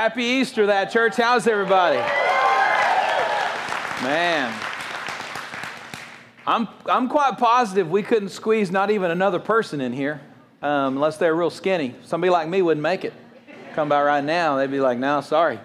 Happy Easter, that church. How's everybody? Man, I'm, I'm quite positive we couldn't squeeze not even another person in here um, unless they're real skinny. Somebody like me wouldn't make it. Come by right now, they'd be like, no, sorry.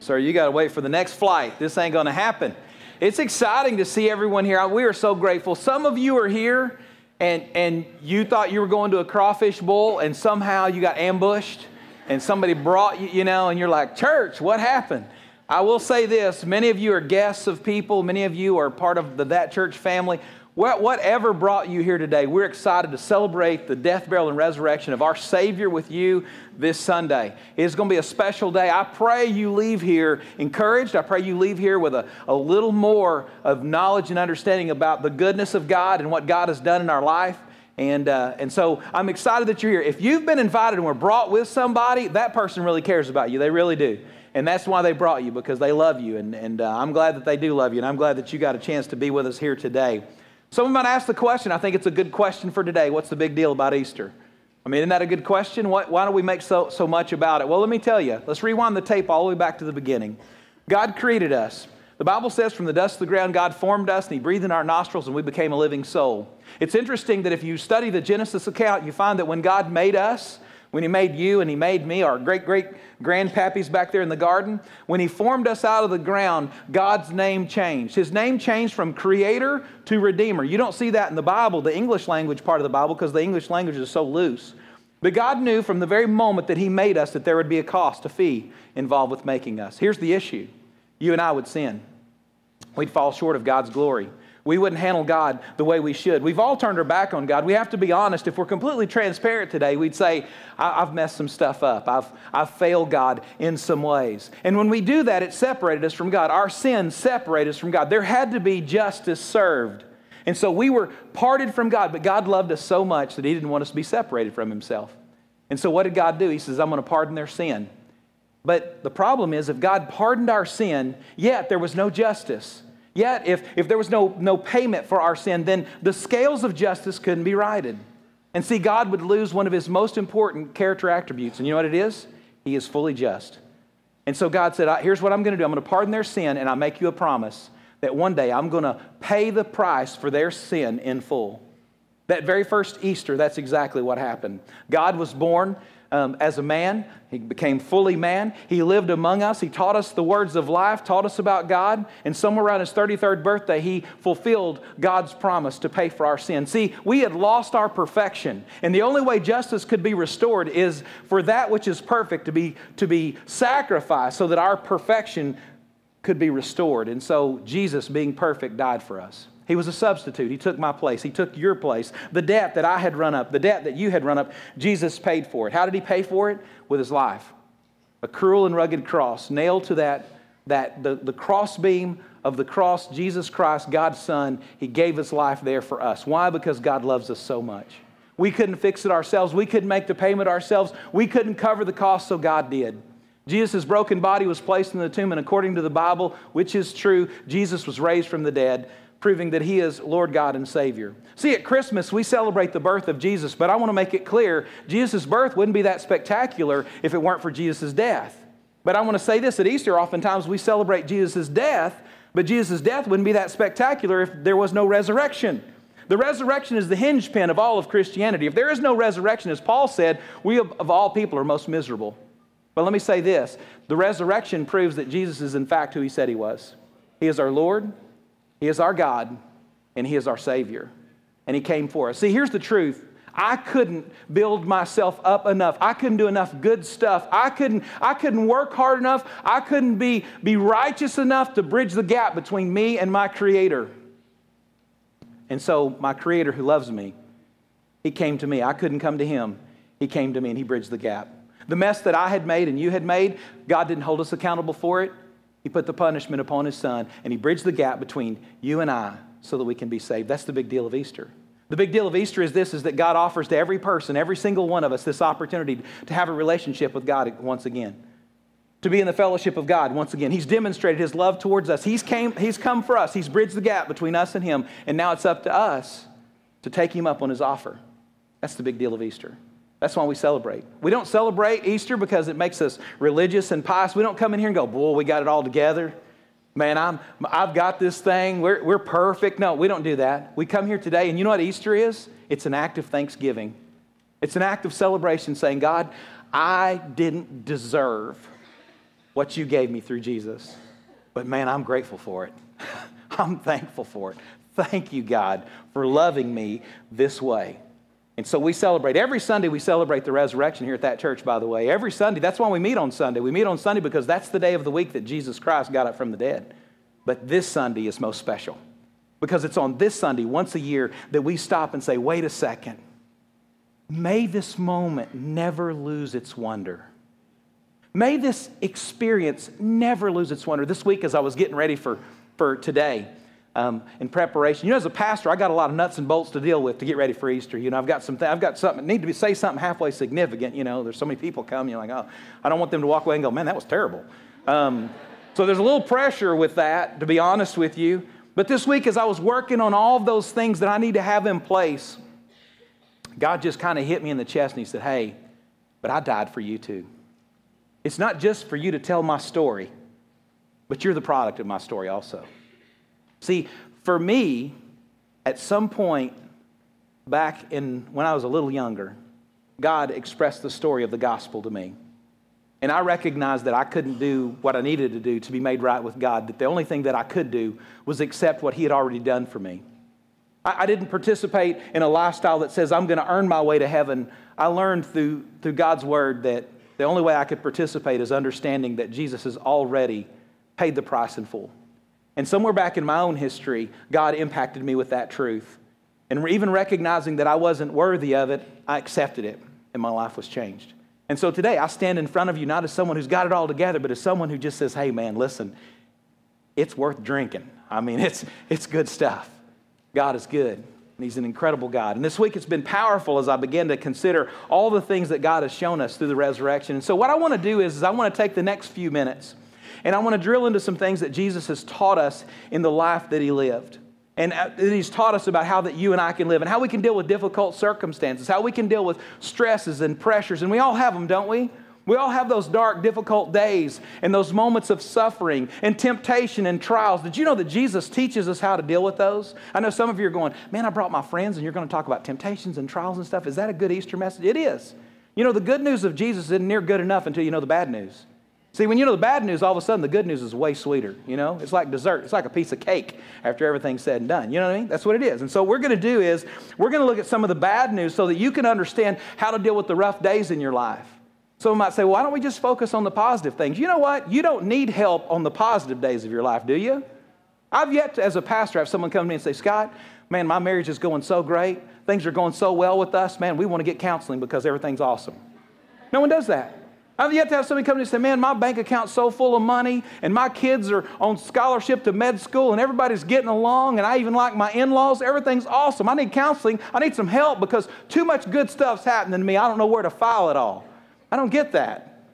Sir, you got to wait for the next flight. This ain't going to happen. It's exciting to see everyone here. We are so grateful. Some of you are here and, and you thought you were going to a crawfish bowl and somehow you got ambushed and somebody brought you, you know, and you're like, church, what happened? I will say this many of you are guests of people, many of you are part of the That Church family. Whatever brought you here today, we're excited to celebrate the death, burial, and resurrection of our Savior with you this Sunday. It's going to be a special day. I pray you leave here encouraged. I pray you leave here with a, a little more of knowledge and understanding about the goodness of God and what God has done in our life. And, uh, and so I'm excited that you're here. If you've been invited and were brought with somebody, that person really cares about you. They really do. And that's why they brought you, because they love you. And, and uh, I'm glad that they do love you. And I'm glad that you got a chance to be with us here today. Someone might ask the question. I think it's a good question for today. What's the big deal about Easter? I mean, isn't that a good question? Why, why do we make so, so much about it? Well, let me tell you. Let's rewind the tape all the way back to the beginning. God created us. The Bible says, from the dust of the ground, God formed us and He breathed in our nostrils and we became a living soul. It's interesting that if you study the Genesis account, you find that when God made us, when He made you and He made me, our great great grandpappies back there in the garden, when He formed us out of the ground, God's name changed. His name changed from Creator to Redeemer. You don't see that in the Bible, the English language part of the Bible, because the English language is so loose. But God knew from the very moment that He made us that there would be a cost, a fee involved with making us. Here's the issue you and I would sin we'd fall short of God's glory. We wouldn't handle God the way we should. We've all turned our back on God. We have to be honest. If we're completely transparent today, we'd say, I've messed some stuff up. I've, I've failed God in some ways. And when we do that, it separated us from God. Our sins separated us from God. There had to be justice served. And so we were parted from God, but God loved us so much that He didn't want us to be separated from Himself. And so what did God do? He says, I'm going to pardon their sin. But the problem is, if God pardoned our sin, yet there was no justice, yet if, if there was no, no payment for our sin, then the scales of justice couldn't be righted. And see, God would lose one of his most important character attributes. And you know what it is? He is fully just. And so God said, Here's what I'm going to do I'm going to pardon their sin, and I make you a promise that one day I'm going to pay the price for their sin in full. That very first Easter, that's exactly what happened. God was born um, as a man. He became fully man. He lived among us. He taught us the words of life, taught us about God. And somewhere around his 33rd birthday, he fulfilled God's promise to pay for our sin. See, we had lost our perfection. And the only way justice could be restored is for that which is perfect to be, to be sacrificed so that our perfection could be restored. And so Jesus, being perfect, died for us. He was a substitute. He took my place. He took your place. The debt that I had run up, the debt that you had run up, Jesus paid for it. How did he pay for it? With his life. A cruel and rugged cross nailed to that, that the, the cross beam of the cross, Jesus Christ, God's Son, he gave his life there for us. Why? Because God loves us so much. We couldn't fix it ourselves. We couldn't make the payment ourselves. We couldn't cover the cost, so God did. Jesus' broken body was placed in the tomb, and according to the Bible, which is true, Jesus was raised from the dead proving that He is Lord God and Savior. See, at Christmas, we celebrate the birth of Jesus, but I want to make it clear Jesus' birth wouldn't be that spectacular if it weren't for Jesus' death. But I want to say this at Easter, oftentimes we celebrate Jesus' death, but Jesus' death wouldn't be that spectacular if there was no resurrection. The resurrection is the hinge pin of all of Christianity. If there is no resurrection, as Paul said, we of, all people are most miserable. But let me say this the resurrection proves that Jesus is, in fact, who he said he was. He is our Lord, he is our God and He is our Savior. And He came for us. See, here's the truth. I couldn't build myself up enough. I couldn't do enough good stuff. I couldn't, I couldn't work hard enough. I couldn't be, be righteous enough to bridge the gap between me and my Creator. And so, my Creator who loves me, He came to me. I couldn't come to Him. He came to me and He bridged the gap. The mess that I had made and you had made, God didn't hold us accountable for it. He put the punishment upon his son, and he bridged the gap between you and I so that we can be saved. That's the big deal of Easter. The big deal of Easter is this is that God offers to every person, every single one of us, this opportunity to have a relationship with God once again. To be in the fellowship of God once again. He's demonstrated his love towards us. He's, came, he's come for us. He's bridged the gap between us and him. And now it's up to us to take him up on his offer. That's the big deal of Easter. That's why we celebrate. We don't celebrate Easter because it makes us religious and pious. We don't come in here and go, boy, we got it all together. Man, I'm, I've got this thing. We're, we're perfect. No, we don't do that. We come here today, and you know what Easter is? It's an act of thanksgiving. It's an act of celebration saying, God, I didn't deserve what you gave me through Jesus, but man, I'm grateful for it. I'm thankful for it. Thank you, God, for loving me this way. And so we celebrate. Every Sunday, we celebrate the resurrection here at that church, by the way. Every Sunday. That's why we meet on Sunday. We meet on Sunday because that's the day of the week that Jesus Christ got up from the dead. But this Sunday is most special because it's on this Sunday, once a year, that we stop and say, wait a second. May this moment never lose its wonder. May this experience never lose its wonder. This week, as I was getting ready for, for today, um, in preparation. You know, as a pastor, I got a lot of nuts and bolts to deal with to get ready for Easter. You know, I've got some, th- I've got something, need to be, say something halfway significant. You know, there's so many people come, you're like, oh, I don't want them to walk away and go, man, that was terrible. Um, so there's a little pressure with that, to be honest with you. But this week, as I was working on all of those things that I need to have in place, God just kind of hit me in the chest and He said, hey, but I died for you too. It's not just for you to tell my story, but you're the product of my story also. See, for me, at some point back in when I was a little younger, God expressed the story of the gospel to me. And I recognized that I couldn't do what I needed to do to be made right with God, that the only thing that I could do was accept what He had already done for me. I, I didn't participate in a lifestyle that says I'm going to earn my way to heaven. I learned through, through God's word that the only way I could participate is understanding that Jesus has already paid the price in full. And somewhere back in my own history, God impacted me with that truth. And even recognizing that I wasn't worthy of it, I accepted it, and my life was changed. And so today, I stand in front of you not as someone who's got it all together, but as someone who just says, hey, man, listen, it's worth drinking. I mean, it's, it's good stuff. God is good, and He's an incredible God. And this week, it's been powerful as I begin to consider all the things that God has shown us through the resurrection. And so, what I want to do is, is I want to take the next few minutes and I want to drill into some things that Jesus has taught us in the life that he lived. And uh, he's taught us about how that you and I can live and how we can deal with difficult circumstances, how we can deal with stresses and pressures. And we all have them, don't we? We all have those dark, difficult days and those moments of suffering and temptation and trials. Did you know that Jesus teaches us how to deal with those? I know some of you are going, man, I brought my friends and you're going to talk about temptations and trials and stuff. Is that a good Easter message? It is. You know, the good news of Jesus isn't near good enough until you know the bad news. See, when you know the bad news, all of a sudden the good news is way sweeter. You know, it's like dessert. It's like a piece of cake after everything's said and done. You know what I mean? That's what it is. And so what we're going to do is we're going to look at some of the bad news so that you can understand how to deal with the rough days in your life. Someone might say, well, why don't we just focus on the positive things? You know what? You don't need help on the positive days of your life, do you? I've yet to, as a pastor, have someone come to me and say, Scott, man, my marriage is going so great. Things are going so well with us. Man, we want to get counseling because everything's awesome. No one does that. I've yet to have somebody come and say, Man, my bank account's so full of money, and my kids are on scholarship to med school, and everybody's getting along, and I even like my in laws. Everything's awesome. I need counseling. I need some help because too much good stuff's happening to me. I don't know where to file it all. I don't get that.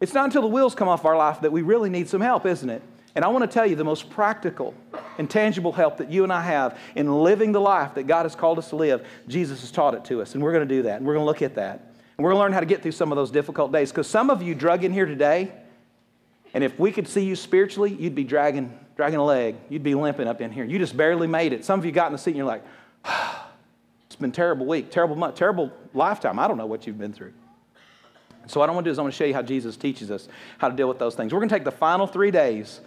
It's not until the wheels come off our life that we really need some help, isn't it? And I want to tell you the most practical and tangible help that you and I have in living the life that God has called us to live, Jesus has taught it to us. And we're going to do that. And we're going to look at that. We're going to learn how to get through some of those difficult days because some of you drug in here today, and if we could see you spiritually, you'd be dragging, dragging a leg. You'd be limping up in here. You just barely made it. Some of you got in the seat and you're like, it's been terrible week, terrible month, terrible lifetime. I don't know what you've been through. So what I want to do is I want to show you how Jesus teaches us how to deal with those things. We're going to take the final three days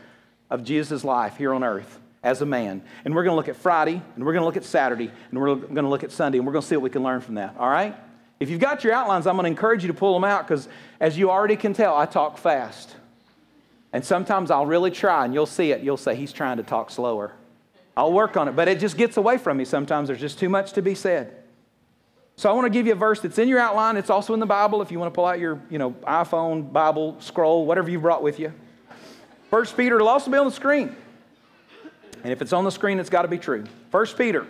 of Jesus' life here on earth as a man. And we're going to look at Friday, and we're going to look at Saturday, and we're going to look at Sunday, and we're going to see what we can learn from that. All right? If you've got your outlines, I'm going to encourage you to pull them out because, as you already can tell, I talk fast. And sometimes I'll really try, and you'll see it. You'll say, He's trying to talk slower. I'll work on it, but it just gets away from me sometimes. There's just too much to be said. So I want to give you a verse that's in your outline. It's also in the Bible if you want to pull out your you know, iPhone, Bible, scroll, whatever you brought with you. First Peter, it'll also be on the screen. And if it's on the screen, it's got to be true. First Peter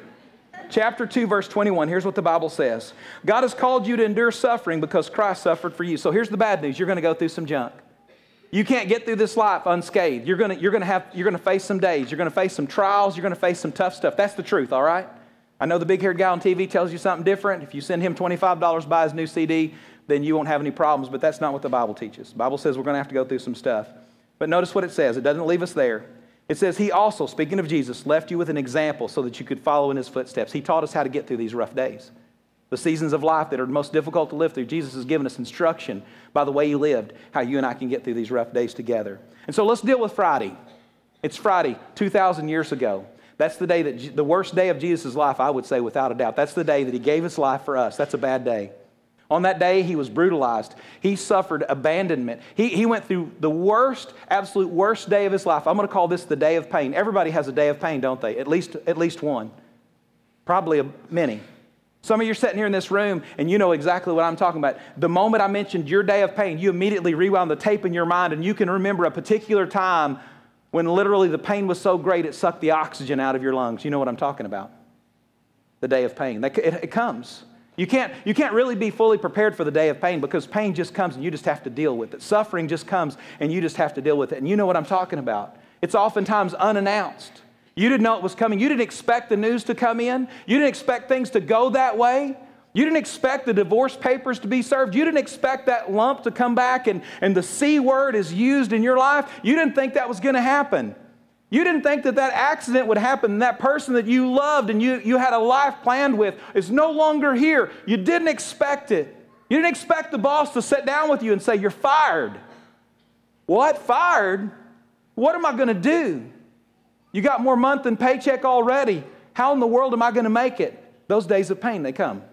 chapter 2, verse 21, here's what the Bible says God has called you to endure suffering because Christ suffered for you. So here's the bad news you're going to go through some junk. You can't get through this life unscathed. You're going to, you're going to, have, you're going to face some days. You're going to face some trials. You're going to face some tough stuff. That's the truth, all right? I know the big haired guy on TV tells you something different. If you send him $25 to buy his new CD, then you won't have any problems, but that's not what the Bible teaches. The Bible says we're going to have to go through some stuff. But notice what it says. It doesn't leave us there. It says, He also, speaking of Jesus, left you with an example so that you could follow in His footsteps. He taught us how to get through these rough days. The seasons of life that are most difficult to live through, Jesus has given us instruction by the way He lived, how you and I can get through these rough days together. And so let's deal with Friday. It's Friday, 2,000 years ago. That's the day that the worst day of Jesus' life, I would say, without a doubt. That's the day that he gave his life for us. That's a bad day. On that day, he was brutalized. He suffered abandonment. He, he went through the worst, absolute worst day of his life. I'm going to call this the day of pain. Everybody has a day of pain, don't they? At least, at least one. Probably a, many. Some of you are sitting here in this room and you know exactly what I'm talking about. The moment I mentioned your day of pain, you immediately rewound the tape in your mind and you can remember a particular time when literally the pain was so great it sucked the oxygen out of your lungs. You know what I'm talking about? The day of pain. It, comes. You can't, you can't really be fully prepared for the day of pain because pain just comes and you just have to deal with it. Suffering just comes and you just have to deal with it. And you know what I'm talking about. It's oftentimes unannounced. You didn't know it was coming. You didn't expect the news to come in. You didn't expect things to go that way. You didn't expect the divorce papers to be served. You didn't expect that lump to come back and, and the C word is used in your life. You didn't think that was going to happen. You didn't think that that accident would happen that person that you loved and you, you had a life planned with is no longer here. You didn't expect it. You didn't expect the boss to sit down with you and say, You're fired. What? Fired? What am I going to do? You got more month than paycheck already. How in the world am I going to make it? Those days of pain, they come.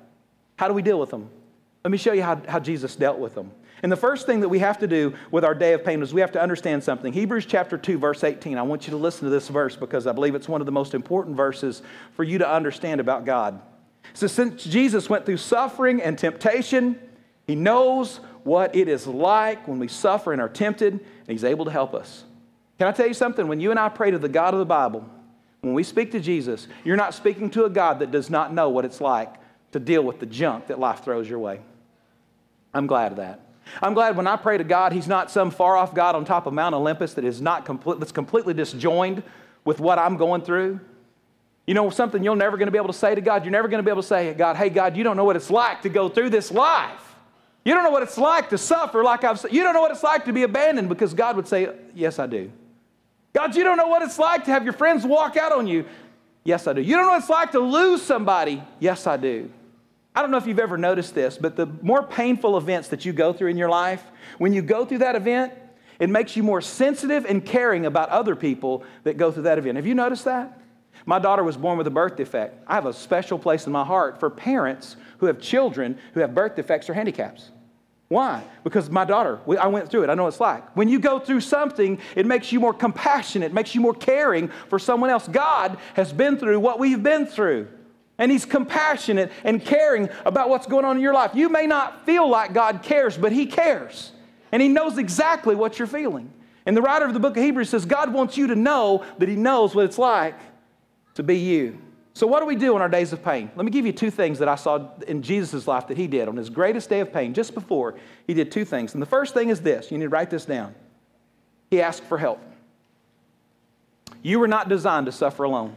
How do we deal with them? Let me show you how, how Jesus dealt with them. And the first thing that we have to do with our day of pain is we have to understand something. Hebrews chapter 2, verse 18. I want you to listen to this verse because I believe it's one of the most important verses for you to understand about God. So, since Jesus went through suffering and temptation, he knows what it is like when we suffer and are tempted, and he's able to help us. Can I tell you something? When you and I pray to the God of the Bible, when we speak to Jesus, you're not speaking to a God that does not know what it's like to deal with the junk that life throws your way. I'm glad of that. I'm glad when I pray to God, He's not some far off God on top of Mount Olympus that is not complete, that's completely disjoined with what I'm going through. You know something you're never going to be able to say to God? You're never going to be able to say, God, hey, God, you don't know what it's like to go through this life. You don't know what it's like to suffer like I've said. You don't know what it's like to be abandoned because God would say, Yes, I do. God, you don't know what it's like to have your friends walk out on you. Yes, I do. You don't know what it's like to lose somebody. Yes, I do. I don't know if you've ever noticed this, but the more painful events that you go through in your life, when you go through that event, it makes you more sensitive and caring about other people that go through that event. Have you noticed that? My daughter was born with a birth defect. I have a special place in my heart for parents who have children who have birth defects or handicaps. Why? Because my daughter, I went through it. I know what it's like. When you go through something, it makes you more compassionate, it makes you more caring for someone else. God has been through what we've been through and He's compassionate and caring about what's going on in your life. You may not feel like God cares, but He cares. And He knows exactly what you're feeling. And the writer of the book of Hebrews says God wants you to know that He knows what it's like to be you. So, what do we do in our days of pain? Let me give you two things that I saw in Jesus' life that He did on His greatest day of pain. Just before, He did two things. And the first thing is this you need to write this down. He asked for help. You were not designed to suffer alone.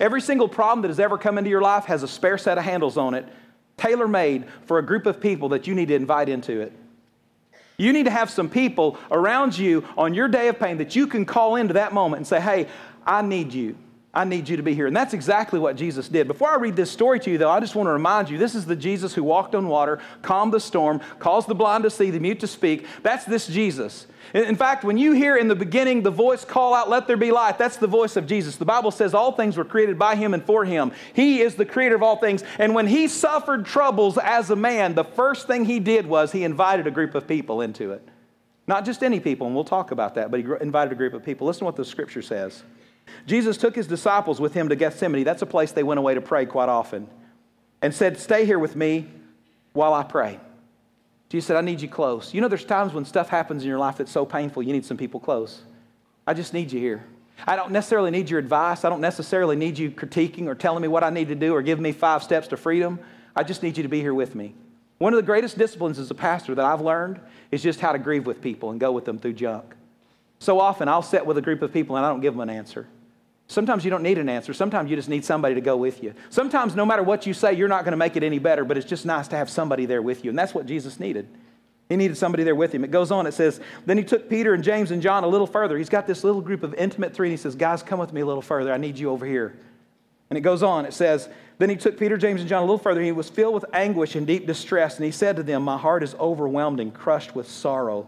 Every single problem that has ever come into your life has a spare set of handles on it, tailor made for a group of people that you need to invite into it. You need to have some people around you on your day of pain that you can call into that moment and say, Hey, I need you. I need you to be here. And that's exactly what Jesus did. Before I read this story to you, though, I just want to remind you this is the Jesus who walked on water, calmed the storm, caused the blind to see, the mute to speak. That's this Jesus. In fact, when you hear in the beginning the voice call out, Let there be light, that's the voice of Jesus. The Bible says all things were created by him and for him. He is the creator of all things. And when he suffered troubles as a man, the first thing he did was he invited a group of people into it. Not just any people, and we'll talk about that, but he invited a group of people. Listen to what the scripture says. Jesus took his disciples with him to Gethsemane. That's a place they went away to pray quite often. And said, Stay here with me while I pray. Jesus said, I need you close. You know, there's times when stuff happens in your life that's so painful, you need some people close. I just need you here. I don't necessarily need your advice. I don't necessarily need you critiquing or telling me what I need to do or giving me five steps to freedom. I just need you to be here with me. One of the greatest disciplines as a pastor that I've learned is just how to grieve with people and go with them through junk. So often I'll sit with a group of people and I don't give them an answer. Sometimes you don't need an answer. Sometimes you just need somebody to go with you. Sometimes, no matter what you say, you're not going to make it any better, but it's just nice to have somebody there with you. And that's what Jesus needed. He needed somebody there with him. It goes on, it says, Then he took Peter and James and John a little further. He's got this little group of intimate three, and he says, Guys, come with me a little further. I need you over here. And it goes on, it says, Then he took Peter, James, and John a little further. He was filled with anguish and deep distress, and he said to them, My heart is overwhelmed and crushed with sorrow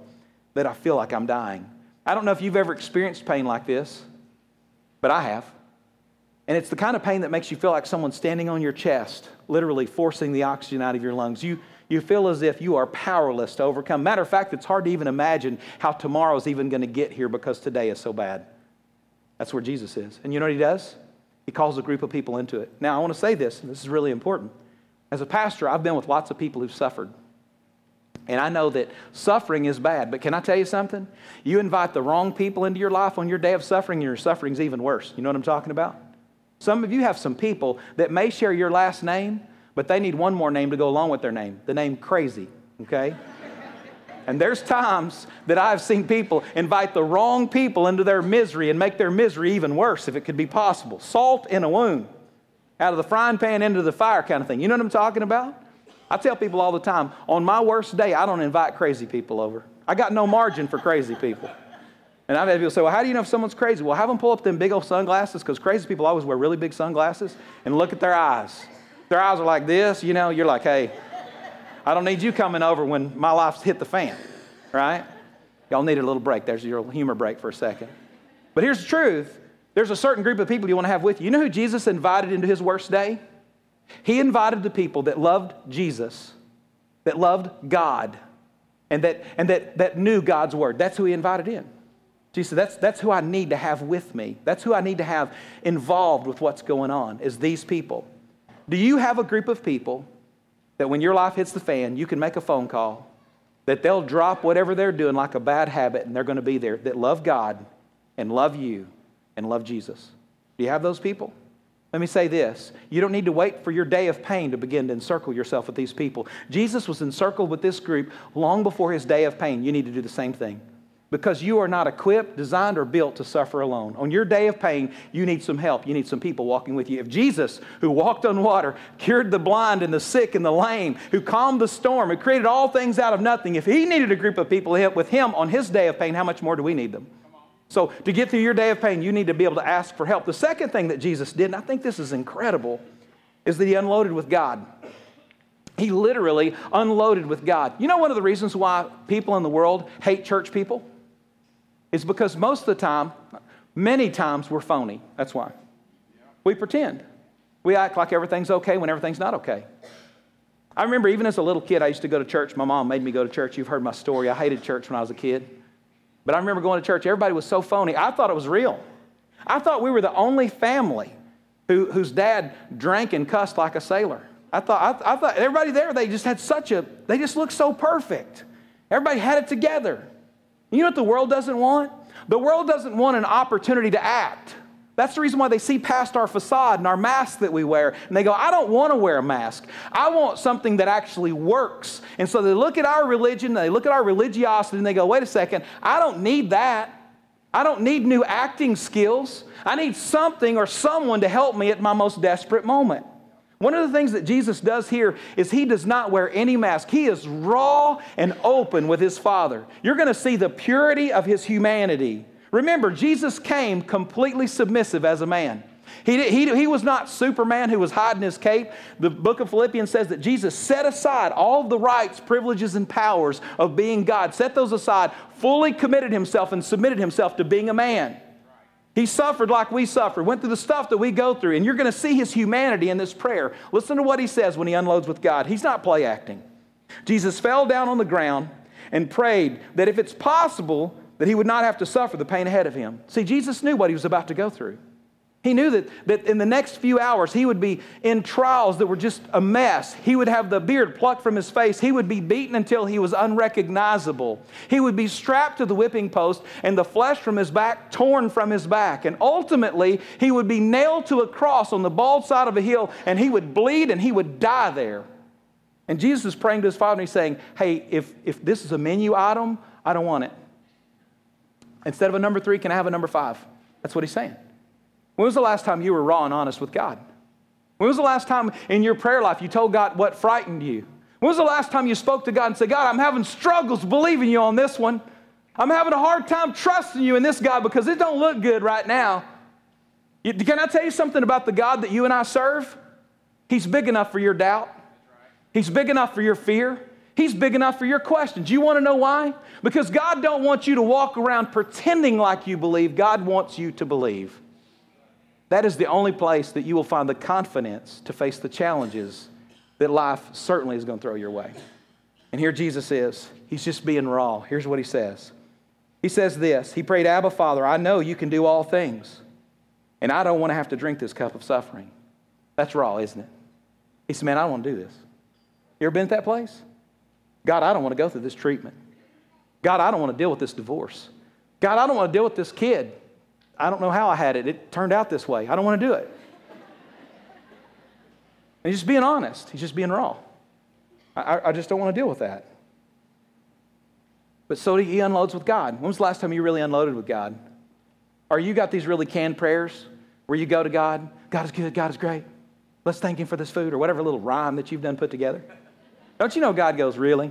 that I feel like I'm dying. I don't know if you've ever experienced pain like this, but I have. And it's the kind of pain that makes you feel like someone's standing on your chest, literally forcing the oxygen out of your lungs. You, you feel as if you are powerless to overcome. Matter of fact, it's hard to even imagine how tomorrow's even going to get here because today is so bad. That's where Jesus is. And you know what he does? He calls a group of people into it. Now, I want to say this, and this is really important. As a pastor, I've been with lots of people who've suffered. And I know that suffering is bad, but can I tell you something? You invite the wrong people into your life on your day of suffering, and your suffering's even worse. You know what I'm talking about? Some of you have some people that may share your last name, but they need one more name to go along with their name the name crazy, okay? and there's times that I've seen people invite the wrong people into their misery and make their misery even worse if it could be possible. Salt in a wound, out of the frying pan into the fire kind of thing. You know what I'm talking about? I tell people all the time on my worst day, I don't invite crazy people over. I got no margin for crazy people. And I've had people say, well, how do you know if someone's crazy? Well, have them pull up them big old sunglasses because crazy people always wear really big sunglasses and look at their eyes. Their eyes are like this, you know, you're like, hey, I don't need you coming over when my life's hit the fan, right? Y'all needed a little break. There's your humor break for a second. But here's the truth there's a certain group of people you want to have with you. You know who Jesus invited into his worst day? He invited the people that loved Jesus, that loved God, and that, and that, that knew God's word. That's who he invited in. Jesus said, that's, that's who I need to have with me. That's who I need to have involved with what's going on, is these people. Do you have a group of people that when your life hits the fan, you can make a phone call, that they'll drop whatever they're doing like a bad habit and they're going to be there, that love God and love you and love Jesus? Do you have those people? Let me say this. You don't need to wait for your day of pain to begin to encircle yourself with these people. Jesus was encircled with this group long before his day of pain. You need to do the same thing because you are not equipped, designed, or built to suffer alone. On your day of pain, you need some help. You need some people walking with you. If Jesus, who walked on water, cured the blind and the sick and the lame, who calmed the storm, who created all things out of nothing, if he needed a group of people with him on his day of pain, how much more do we need them? So, to get through your day of pain, you need to be able to ask for help. The second thing that Jesus did, and I think this is incredible, is that he unloaded with God. He literally unloaded with God. You know, one of the reasons why people in the world hate church people? is because most of the time, many times, we're phony. That's why. We pretend. We act like everything's okay when everything's not okay. I remember even as a little kid, I used to go to church. My mom made me go to church. You've heard my story. I hated church when I was a kid. But I remember going to church. Everybody was so phony. I thought it was real. I thought we were the only family who, whose dad drank and cussed like a sailor. I thought, I, I thought everybody there, they just had such a, they just looked so perfect. Everybody had it together. You know what the world doesn't want? The world doesn't want an opportunity to act. That's the reason why they see past our facade and our mask that we wear, and they go, I don't want to wear a mask. I want something that actually works. And so they look at our religion, they look at our religiosity, and they go, wait a second, I don't need that. I don't need new acting skills. I need something or someone to help me at my most desperate moment. One of the things that Jesus does here is he does not wear any mask. He is raw and open with his Father. You're going to see the purity of his humanity. Remember, Jesus came completely submissive as a man. He, he, he was not Superman who was hiding his cape. The book of Philippians says that Jesus set aside all the rights, privileges, and powers of being God, set those aside, fully committed himself and submitted himself to being a man. He suffered like we suffer, went through the stuff that we go through, and you're going to see his humanity in this prayer. Listen to what he says when he unloads with God. He's not play acting. Jesus fell down on the ground and prayed that if it's possible, that he would not have to suffer the pain ahead of him. See, Jesus knew what he was about to go through. He knew that, that in the next few hours he would be in trials that were just a mess. He would have the beard plucked from his face. He would be beaten until he was unrecognizable. He would be strapped to the whipping post and the flesh from his back torn from his back. And ultimately, he would be nailed to a cross on the bald side of a hill and he would bleed and he would die there. And Jesus is praying to his Father and he's saying, Hey, if, if this is a menu item, I don't want it. Instead of a number three, can I have a number five? That's what he's saying. When was the last time you were raw and honest with God? When was the last time in your prayer life you told God what frightened you? When was the last time you spoke to God and said, God, I'm having struggles believing you on this one? I'm having a hard time trusting you in this God because it don't look good right now. Can I tell you something about the God that you and I serve? He's big enough for your doubt. He's big enough for your fear. He's big enough for your questions. You want to know why? Because God don't want you to walk around pretending like you believe. God wants you to believe. That is the only place that you will find the confidence to face the challenges that life certainly is going to throw your way. And here Jesus is. He's just being raw. Here's what he says He says this He prayed, Abba, Father, I know you can do all things, and I don't want to have to drink this cup of suffering. That's raw, isn't it? He said, Man, I don't want to do this. You ever been at that place? God, I don't want to go through this treatment. God, I don't want to deal with this divorce. God, I don't want to deal with this kid. I don't know how I had it. It turned out this way. I don't want to do it. And he's just being honest. He's just being raw. I, I just don't want to deal with that. But so he unloads with God. When was the last time you really unloaded with God? Or you got these really canned prayers where you go to God, God is good, God is great. Let's thank him for this food, or whatever little rhyme that you've done put together. Don't you know God goes, really?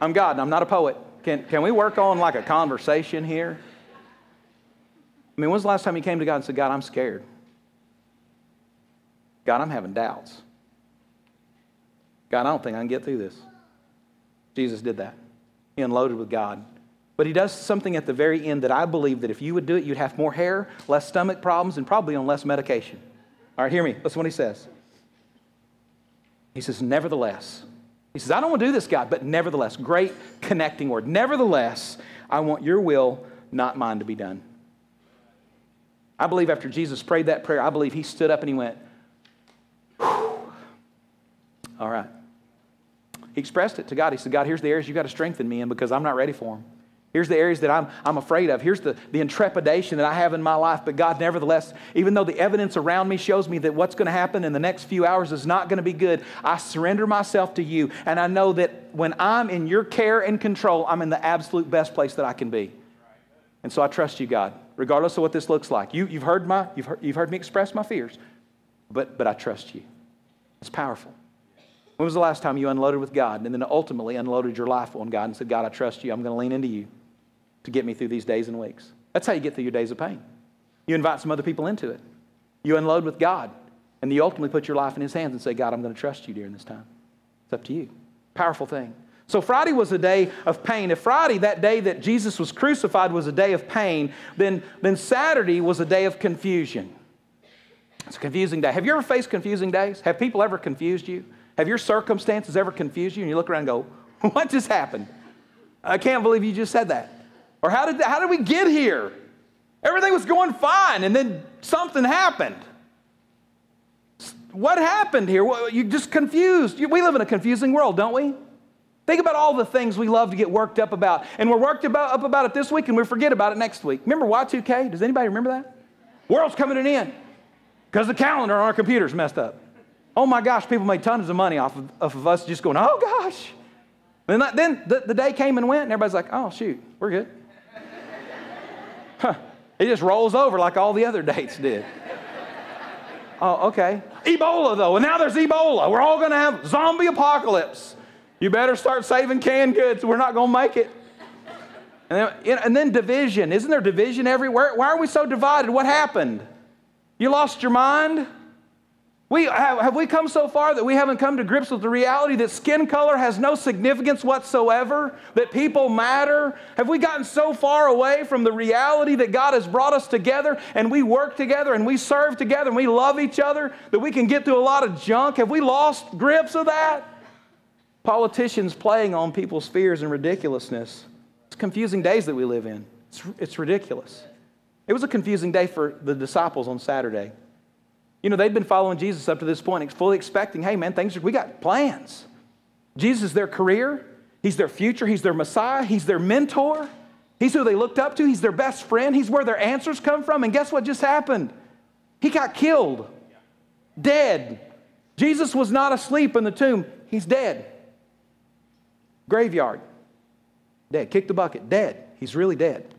I'm God and I'm not a poet. Can, can we work on like a conversation here? I mean, when's the last time you came to God and said, God, I'm scared? God, I'm having doubts. God, I don't think I can get through this. Jesus did that. He unloaded with God. But he does something at the very end that I believe that if you would do it, you'd have more hair, less stomach problems, and probably on less medication. All right, hear me. Listen what he says. He says, Nevertheless. He says, I don't want to do this, God, but nevertheless, great connecting word. Nevertheless, I want your will, not mine, to be done. I believe after Jesus prayed that prayer, I believe he stood up and he went, All right. He expressed it to God. He said, God, here's the areas you've got to strengthen me in because I'm not ready for them. Here's the areas that I'm, I'm afraid of. Here's the, the intrepidation that I have in my life. But God, nevertheless, even though the evidence around me shows me that what's going to happen in the next few hours is not going to be good, I surrender myself to you. And I know that when I'm in your care and control, I'm in the absolute best place that I can be. And so I trust you, God regardless of what this looks like. You, you've, heard my, you've, heard, you've heard me express my fears, but, but I trust you. It's powerful. When was the last time you unloaded with God and then ultimately unloaded your life on God and said, God, I trust you. I'm going to lean into you to get me through these days and weeks? That's how you get through your days of pain. You invite some other people into it. You unload with God, and you ultimately put your life in His hands and say, God, I'm going to trust you during this time. It's up to you. Powerful thing. So Friday was a day of pain. If Friday, that day that Jesus was crucified, was a day of pain, then, then Saturday was a day of confusion. It's a confusing day. Have you ever faced confusing days? Have people ever confused you? Have your circumstances ever confused you? And you look around and go, what just happened? I can't believe you just said that. Or how did, how did we get here? Everything was going fine, and then something happened. What happened here? You're just confused. We live in a confusing world, don't we? Think about all the things we love to get worked up about. And we're worked about, up about it this week and we forget about it next week. Remember Y2K? Does anybody remember that? World's coming to an end because the calendar on our computer's messed up. Oh my gosh, people made tons of money off of, off of us just going, oh gosh. And then the, the day came and went and everybody's like, oh shoot, we're good. Huh. It just rolls over like all the other dates did. Oh, okay. Ebola, though. And now there's Ebola. We're all going to have zombie apocalypse. You better start saving canned goods. We're not going to make it. And then, and then, division. Isn't there division everywhere? Why are we so divided? What happened? You lost your mind? We, have, have we come so far that we haven't come to grips with the reality that skin color has no significance whatsoever, that people matter? Have we gotten so far away from the reality that God has brought us together and we work together and we serve together and we love each other that we can get through a lot of junk? Have we lost grips of that? Politicians playing on people's fears and ridiculousness. It's confusing days that we live in. It's, it's ridiculous. It was a confusing day for the disciples on Saturday. You know, they'd been following Jesus up to this point, fully expecting, hey, man, things are, we got plans. Jesus is their career, He's their future, He's their Messiah, He's their mentor, He's who they looked up to, He's their best friend, He's where their answers come from. And guess what just happened? He got killed, dead. Jesus was not asleep in the tomb, He's dead. Graveyard. Dead. Kick the bucket. Dead. He's really dead.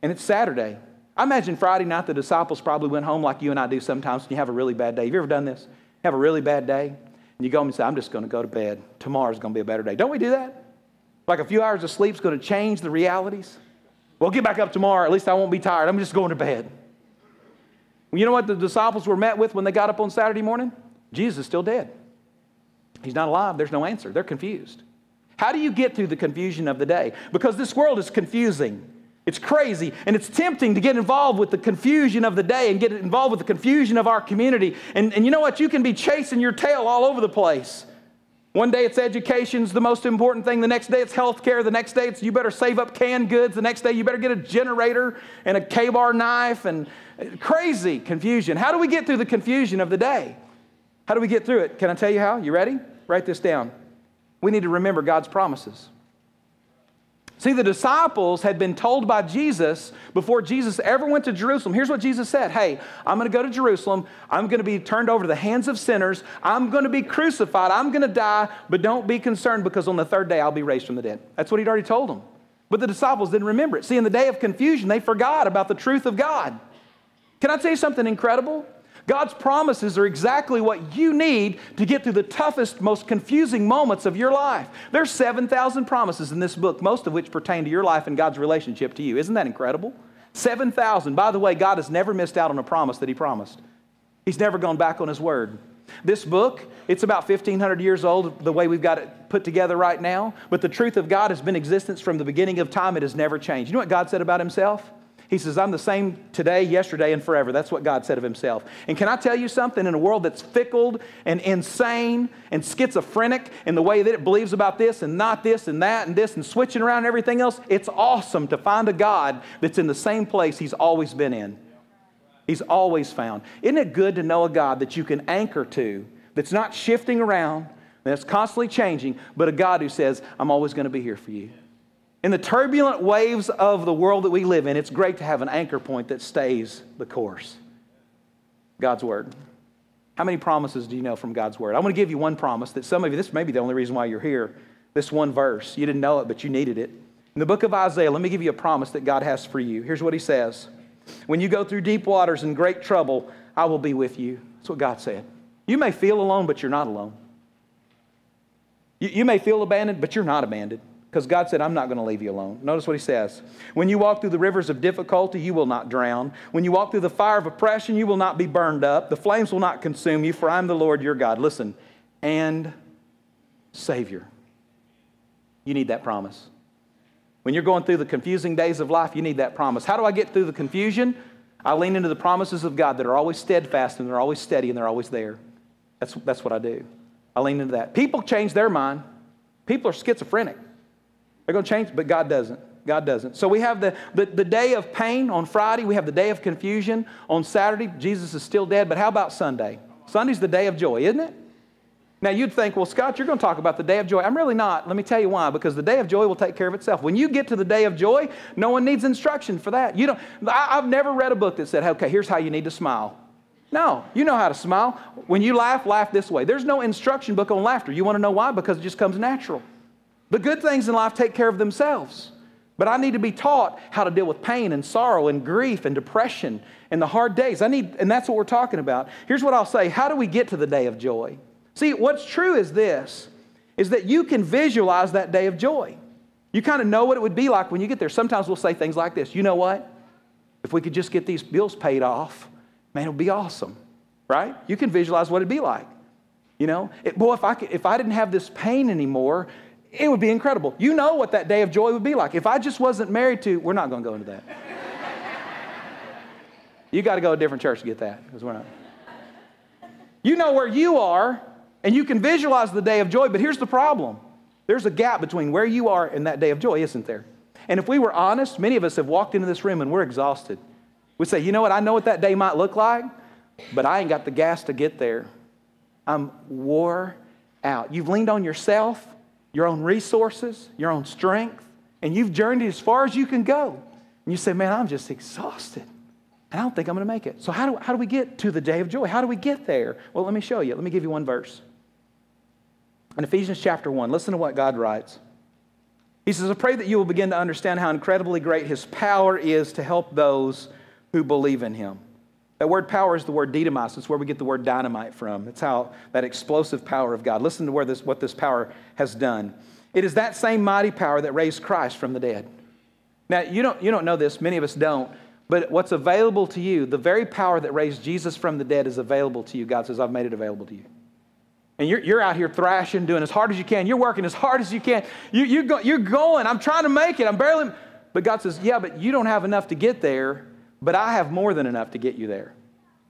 And it's Saturday. I imagine Friday night the disciples probably went home like you and I do sometimes when you have a really bad day. Have you ever done this? Have a really bad day, and you go home and say, I'm just going to go to bed. Tomorrow's going to be a better day. Don't we do that? Like a few hours of sleep is going to change the realities. Well, get back up tomorrow. At least I won't be tired. I'm just going to bed. You know what the disciples were met with when they got up on Saturday morning? Jesus is still dead. He's not alive. There's no answer. They're confused. How do you get through the confusion of the day? Because this world is confusing. It's crazy and it's tempting to get involved with the confusion of the day and get involved with the confusion of our community. And, and you know what? You can be chasing your tail all over the place. One day it's education's the most important thing. The next day it's health care. The next day it's you better save up canned goods. The next day you better get a generator and a Ka-Bar knife and uh, crazy confusion. How do we get through the confusion of the day? How do we get through it? Can I tell you how? You ready? Write this down. We need to remember God's promises. See, the disciples had been told by Jesus before Jesus ever went to Jerusalem. Here's what Jesus said Hey, I'm going to go to Jerusalem. I'm going to be turned over to the hands of sinners. I'm going to be crucified. I'm going to die, but don't be concerned because on the third day I'll be raised from the dead. That's what he'd already told them. But the disciples didn't remember it. See, in the day of confusion, they forgot about the truth of God. Can I tell you something incredible? God's promises are exactly what you need to get through the toughest, most confusing moments of your life. There's 7,000 promises in this book, most of which pertain to your life and God's relationship to you. Isn't that incredible? 7,000. By the way, God has never missed out on a promise that He promised. He's never gone back on His word. This book, it's about 1,500 years old, the way we've got it put together right now. But the truth of God has been existence from the beginning of time. It has never changed. You know what God said about Himself? He says, I'm the same today, yesterday, and forever. That's what God said of himself. And can I tell you something? In a world that's fickle and insane and schizophrenic in the way that it believes about this and not this and that and this and switching around and everything else, it's awesome to find a God that's in the same place he's always been in. He's always found. Isn't it good to know a God that you can anchor to, that's not shifting around, that's constantly changing, but a God who says, I'm always going to be here for you? In the turbulent waves of the world that we live in, it's great to have an anchor point that stays the course God's Word. How many promises do you know from God's Word? I want to give you one promise that some of you, this may be the only reason why you're here. This one verse. You didn't know it, but you needed it. In the book of Isaiah, let me give you a promise that God has for you. Here's what He says When you go through deep waters and great trouble, I will be with you. That's what God said. You may feel alone, but you're not alone. You, you may feel abandoned, but you're not abandoned. Because God said, I'm not going to leave you alone. Notice what he says. When you walk through the rivers of difficulty, you will not drown. When you walk through the fire of oppression, you will not be burned up. The flames will not consume you, for I'm the Lord your God. Listen, and Savior. You need that promise. When you're going through the confusing days of life, you need that promise. How do I get through the confusion? I lean into the promises of God that are always steadfast and they're always steady and they're always there. That's, that's what I do. I lean into that. People change their mind. People are schizophrenic. They're going to change, but God doesn't. God doesn't. So we have the, the, the, day of pain on Friday. We have the day of confusion on Saturday. Jesus is still dead. But how about Sunday? Sunday's the day of joy, isn't it? Now you'd think, well, Scott, you're going to talk about the day of joy. I'm really not. Let me tell you why. Because the day of joy will take care of itself. When you get to the day of joy, no one needs instruction for that. You don't. I, I've never read a book that said, okay, here's how you need to smile. No, you know how to smile. When you laugh, laugh this way. There's no instruction book on laughter. You want to know why? Because it just comes natural. The good things in life take care of themselves. But I need to be taught how to deal with pain and sorrow and grief and depression and the hard days. I need, and that's what we're talking about. Here's what I'll say How do we get to the day of joy? See, what's true is this is that you can visualize that day of joy. You kind of know what it would be like when you get there. Sometimes we'll say things like this You know what? If we could just get these bills paid off, man, it would be awesome, right? You can visualize what it'd be like. You know, it, boy, if I, could, if I didn't have this pain anymore, it would be incredible. You know what that day of joy would be like. If I just wasn't married to, we're not going to go into that. you got to go to a different church to get that because we're not. You know where you are, and you can visualize the day of joy, but here's the problem there's a gap between where you are and that day of joy, isn't there? And if we were honest, many of us have walked into this room and we're exhausted. We say, you know what, I know what that day might look like, but I ain't got the gas to get there. I'm wore out. You've leaned on yourself your own resources, your own strength, and you've journeyed as far as you can go. And you say, Man, I'm just exhausted. And I don't think I'm going to make it. So, how do, how do we get to the day of joy? How do we get there? Well, let me show you. Let me give you one verse. In Ephesians chapter 1, listen to what God writes. He says, I pray that you will begin to understand how incredibly great His power is to help those who believe in him. That word power is the word dynamis. It's where we get the word dynamite from. It's how that explosive power of God. Listen to where this, what this power has done. It is that same mighty power that raised Christ from the dead. Now, you don't, you don't know this, many of us don't, but what's available to you, the very power that raised Jesus from the dead is available to you. God says, I've made it available to you. And you're, you're out here thrashing, doing as hard as you can. You're working as hard as you can. You, you go, you're going. I'm trying to make it. I'm barely. But God says, Yeah, but you don't have enough to get there, but I have more than enough to get you there.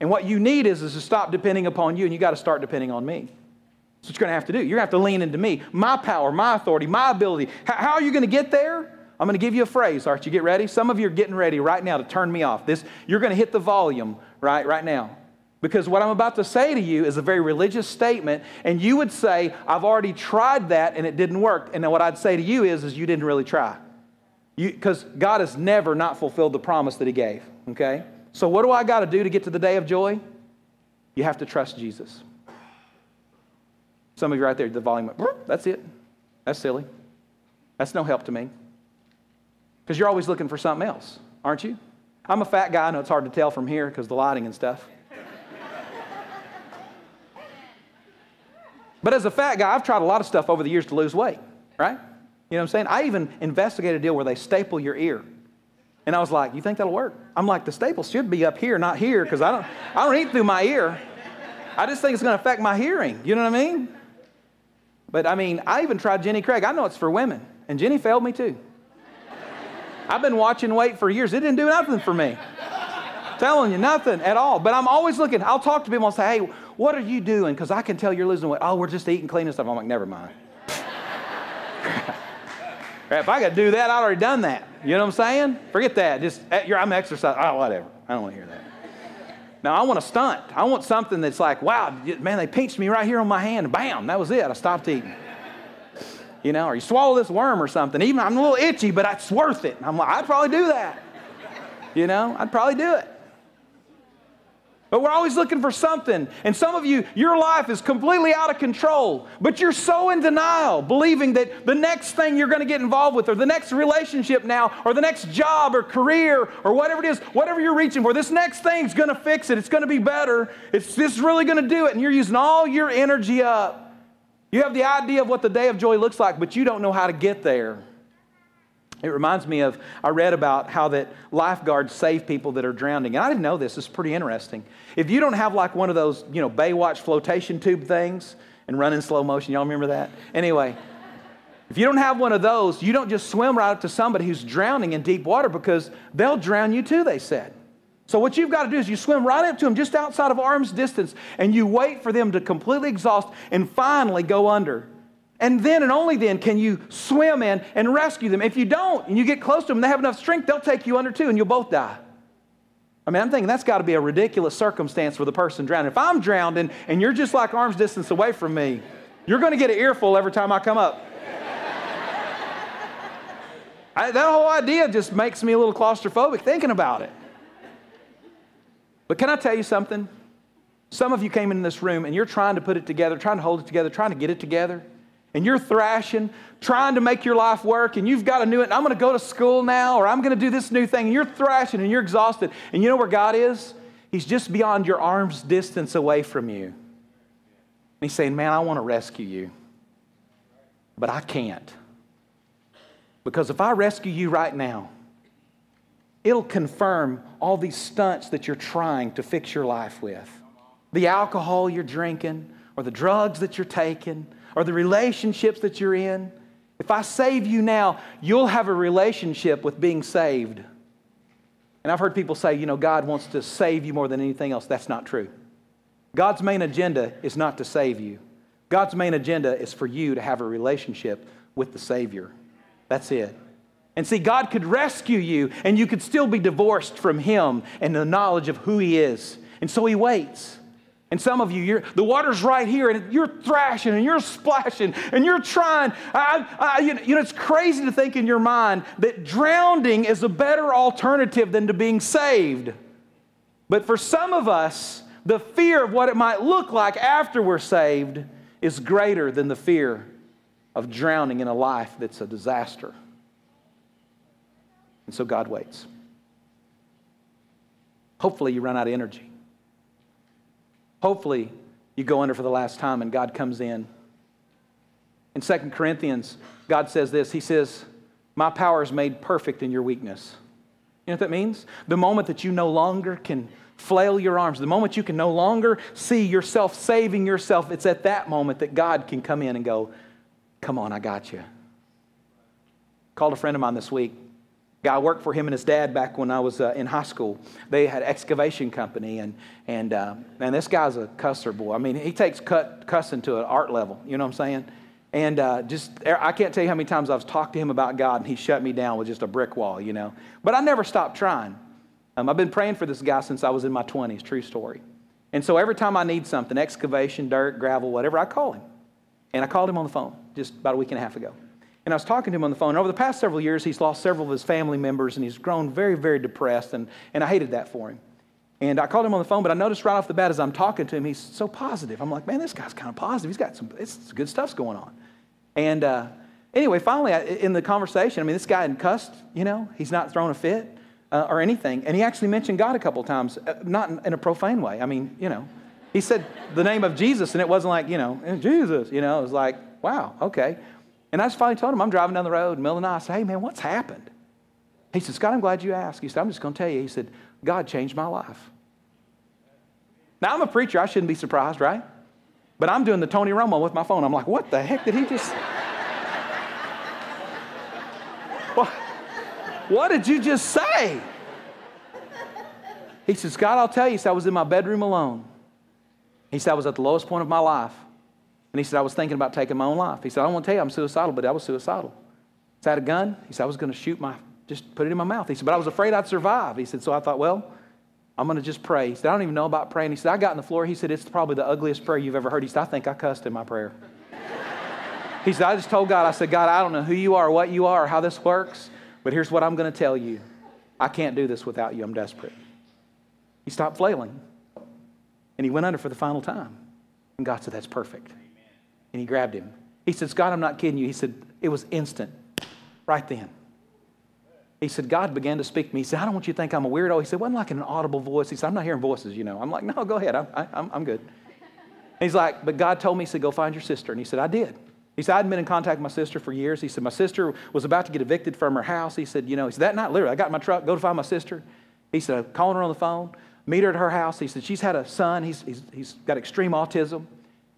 And what you need is, is to stop depending upon you, and you got to start depending on me. That's what you're going to have to do. You're going to have to lean into me, my power, my authority, my ability. How, are you going to get there? I'm going to give you a phrase. All right, you get ready? Some of you are getting ready right now to turn me off. This, you're going to hit the volume right, right now. Because what I'm about to say to you is a very religious statement, and you would say, I've already tried that and it didn't work. And then what I'd say to you is, is you didn't really try. You because God has never not fulfilled the promise that He gave. Okay? So what do I got to do to get to the day of joy? You have to trust Jesus. Some of you right there, the volume, went, that's it. That's silly. That's no help to me. Because you're always looking for something else, aren't you? I'm a fat guy. I know it's hard to tell from here because the lighting and stuff. but as a fat guy, I've tried a lot of stuff over the years to lose weight, right? You know what I'm saying? I even investigated a deal where they staple your ear. And I was like, you think that'll work? I'm like, the staple should be up here, not here, because I don't, I don't eat through my ear. I just think it's going to affect my hearing. You know what I mean? But I mean, I even tried Jenny Craig. I know it's for women. And Jenny failed me too. I've been watching weight for years. It didn't do nothing for me. Telling you, nothing at all. But I'm always looking. I'll talk to people and say, hey, what are you doing? Because I can tell you're losing weight. Oh, we're just eating clean and stuff. I'm like, never mind. if I could do that, I'd already done that. You know what I'm saying? Forget that. Just eh, I'm exercising. Oh, whatever. I don't want to hear that. Now I want a stunt. I want something that's like, wow, man, they pinched me right here on my hand. Bam, that was it. I stopped eating you know, or you swallow this worm or something. Even I'm a little itchy, but it's worth it. I'm like, I'd probably do that. You know, I'd probably do it. But we're always looking for something. And some of you, your life is completely out of control, but you're so in denial, believing that the next thing you're going to get involved with, or the next relationship now, or the next job or career, or whatever it is, whatever you're reaching for, this next thing's going to fix it. It's going to be better. It's this really going to do it. And you're using all your energy up. You have the idea of what the day of joy looks like, but you don't know how to get there. It reminds me of, I read about how that lifeguards save people that are drowning. And I didn't know this, it's pretty interesting. If you don't have like one of those, you know, Baywatch flotation tube things and run in slow motion, y'all remember that? Anyway, if you don't have one of those, you don't just swim right up to somebody who's drowning in deep water because they'll drown you too, they said. So, what you've got to do is you swim right up to them just outside of arm's distance and you wait for them to completely exhaust and finally go under. And then and only then can you swim in and rescue them. If you don't and you get close to them, they have enough strength, they'll take you under too and you'll both die. I mean, I'm thinking that's got to be a ridiculous circumstance for the person drowning. If I'm drowning and you're just like arm's distance away from me, you're going to get an earful every time I come up. I, that whole idea just makes me a little claustrophobic thinking about it. But can I tell you something? Some of you came in this room and you're trying to put it together, trying to hold it together, trying to get it together. And you're thrashing, trying to make your life work, and you've got a new, I'm going to go to school now, or I'm going to do this new thing, and you're thrashing and you're exhausted. And you know where God is? He's just beyond your arm's distance away from you. And He's saying, Man, I want to rescue you, but I can't. Because if I rescue you right now, it'll confirm all these stunts that you're trying to fix your life with. The alcohol you're drinking, or the drugs that you're taking, or the relationships that you're in. If I save you now, you'll have a relationship with being saved. And I've heard people say, you know, God wants to save you more than anything else. That's not true. God's main agenda is not to save you. God's main agenda is for you to have a relationship with the Savior. That's it. And see, God could rescue you, and you could still be divorced from Him and the knowledge of who He is. And so He waits. And some of you, the water's right here, and you're thrashing and you're splashing and you're trying. I, I, you, know, you know, it's crazy to think in your mind that drowning is a better alternative than to being saved. But for some of us, the fear of what it might look like after we're saved is greater than the fear of drowning in a life that's a disaster. And so God waits. Hopefully, you run out of energy. Hopefully, you go under for the last time and God comes in. In 2 Corinthians, God says this He says, My power is made perfect in your weakness. You know what that means? The moment that you no longer can flail your arms, the moment you can no longer see yourself saving yourself, it's at that moment that God can come in and go, Come on, I got you. Called a friend of mine this week. Guy worked for him and his dad back when I was uh, in high school. They had excavation company, and and uh, man, this guy's a cusser boy. I mean, he takes cut cussing to an art level. You know what I'm saying? And uh, just, I can't tell you how many times I've talked to him about God and he shut me down with just a brick wall, you know. But I never stopped trying. Um, I've been praying for this guy since I was in my 20s, true story. And so every time I need something, excavation, dirt, gravel, whatever, I call him. And I called him on the phone just about a week and a half ago. And I was talking to him on the phone. Over the past several years, he's lost several of his family members and he's grown very, very depressed. And, and I hated that for him. And I called him on the phone, but I noticed right off the bat as I'm talking to him, he's so positive. I'm like, man, this guy's kind of positive. He's got some, it's good stuff's going on. And uh, anyway, finally, in the conversation, I mean, this guy hadn't cussed, you know, he's not thrown a fit uh, or anything. And he actually mentioned God a couple times, uh, not in, in, a profane way. I mean, you know, he said the name of Jesus, and it wasn't like, you know, eh, Jesus, you know, it was like, wow, okay. And I just finally told him, I'm driving down the road in the middle of night. I said, hey, man, what's happened? He said, Scott, I'm glad you asked. He said, I'm just going to tell you. He said, God changed my life. Now, I'm a preacher. I shouldn't be surprised, right? But I'm doing the Tony Romo with my phone. I'm like, what the heck did he just. what, what did you just say? He said, Scott, I'll tell you. He said, I was in my bedroom alone. He said, I was at the lowest point of my life. And he said, I was thinking about taking my own life. He said, I don't want to tell you I'm suicidal, but I was suicidal. He said, I had a gun. He said, I was going to shoot my, just put it in my mouth. He said, but I was afraid I'd survive. He said, so I thought, well, I'm going to just pray. He said, I don't even know about praying. He said, I got on the floor. He said, it's probably the ugliest prayer you've ever heard. He said, I think I cussed in my prayer. he said, I just told God, I said, God, I don't know who you are, what you are, how this works, but here's what I'm going to tell you. I can't do this without you. I'm desperate. He stopped flailing. And he went under for the final time. And God said, That's perfect. And he grabbed him. He said, Scott, I'm not kidding you. He said, It was instant, right then. He said, God began to speak to me. He said, I don't want you to think I'm a weirdo. He said, wasn't like an audible voice. He said, I'm not hearing voices, you know. I'm like, no, go ahead. I'm, I'm, I'm good. And he's like, but God told me, he said, go find your sister. And he said, I did. He said, I hadn't been in contact with my sister for years. He said, my sister was about to get evicted from her house. He said, you know, he said, that night, literally, I got in my truck, go to find my sister. He said, I'm calling her on the phone, meet her at her house. He said, she's had a son. He's, he's, he's got extreme autism.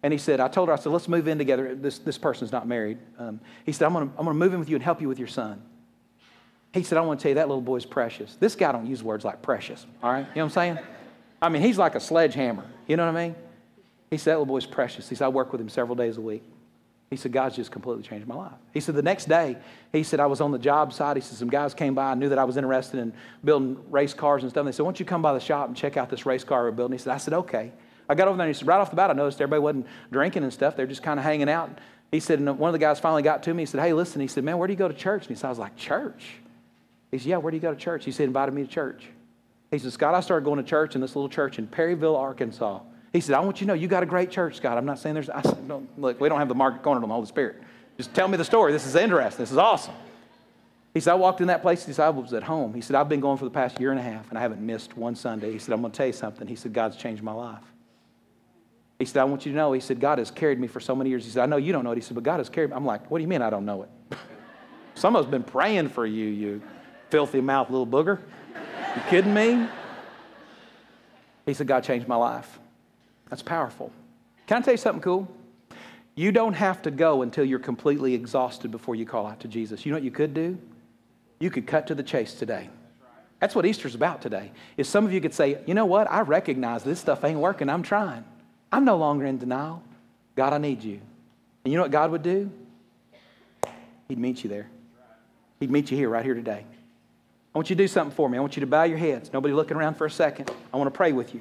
And he said, I told her, I said, let's move in together. This, this person's not married. Um, he said, I'm going to I'm to move in with you and help you with your son. He said, I want to tell you that little boy's precious. This guy don't use words like precious, all right? You know what I'm saying? I mean, he's like a sledgehammer. You know what I mean? He said, that little boy's precious. He said, I work with him several days a week. He said, God's just completely changed my life. He said, the next day, he said, I was on the job site. He said, some guys came by and knew that I was interested in building race cars and stuff. And they said, why don't you come by the shop and check out this race car we're building? He said, I said, okay. I got over there and he said, right off the bat, I noticed everybody wasn't drinking and stuff. They're just kind of hanging out. He said, and one of the guys finally got to me. He said, hey, listen. He said, man, where do you go to church? And he said, I was like, church? He said, Yeah, where do you go to church? He said, Invited me to church. He said, Scott, I started going to church in this little church in Perryville, Arkansas. He said, I want you to know you got a great church, Scott. I'm not saying there's, I said, no, look, we don't have the market cornered on the Holy Spirit. Just tell me the story. This is interesting. This is awesome. He said, I walked in that place. He said, I was at home. He said, I've been going for the past year and a half, and I haven't missed one Sunday. He said, I'm going to tell you something. He said, God's changed my life. He said, I want you to know. He said, God has carried me for so many years. He said, I know you don't know it. He said, but God has carried me. I'm like, what do you mean I don't know it? Someone's been praying for you, you filthy mouth little booger. You kidding me? He said, God changed my life. That's powerful. Can I tell you something cool? You don't have to go until you're completely exhausted before you call out to Jesus. You know what you could do? You could cut to the chase today. That's what Easter's about today. Is some of you could say, you know what? I recognize this stuff ain't working. I'm trying. I'm no longer in denial. God, I need you. And you know what God would do? He'd meet you there. He'd meet you here, right here today. I want you to do something for me. I want you to bow your heads. Nobody looking around for a second. I want to pray with you.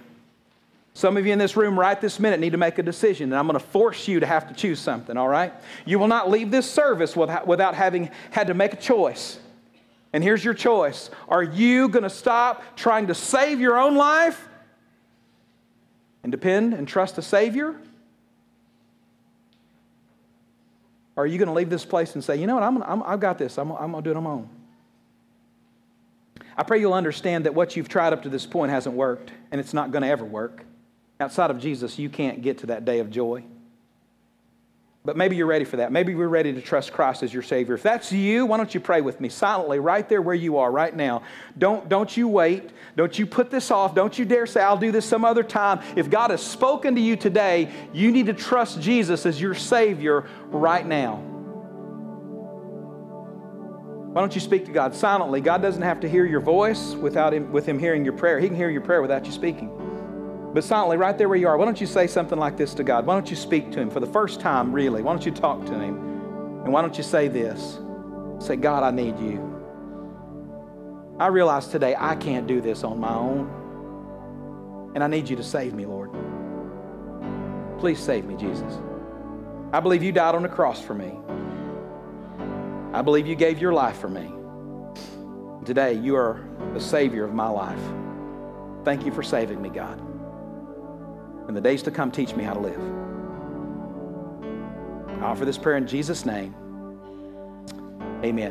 Some of you in this room right this minute need to make a decision, and I'm going to force you to have to choose something, all right? You will not leave this service without having had to make a choice. And here's your choice Are you going to stop trying to save your own life and depend and trust the Savior? Or are you going to leave this place and say, you know what, I'm, I'm, I've got this, I'm, I'm going to do it on my own? I pray you'll understand that what you've tried up to this point hasn't worked, and it's not going to ever work. Outside of Jesus, you can't get to that day of joy. But maybe you're ready for that. Maybe you're ready to trust Christ as your Savior. If that's you, why don't you pray with me silently right there where you are right now? Don't, don't you wait. Don't you put this off. Don't you dare say, I'll do this some other time. If God has spoken to you today, you need to trust Jesus as your Savior right now. Why don't you speak to God silently? God doesn't have to hear your voice without him, with Him hearing your prayer. He can hear your prayer without you speaking. But silently, right there where you are, why don't you say something like this to God? Why don't you speak to Him for the first time, really? Why don't you talk to Him? And why don't you say this? Say, God, I need you. I realize today I can't do this on my own. And I need you to save me, Lord. Please save me, Jesus. I believe you died on the cross for me. I believe you gave your life for me. Today, you are the Savior of my life. Thank you for saving me, God. In the days to come, teach me how to live. I offer this prayer in Jesus' name. Amen.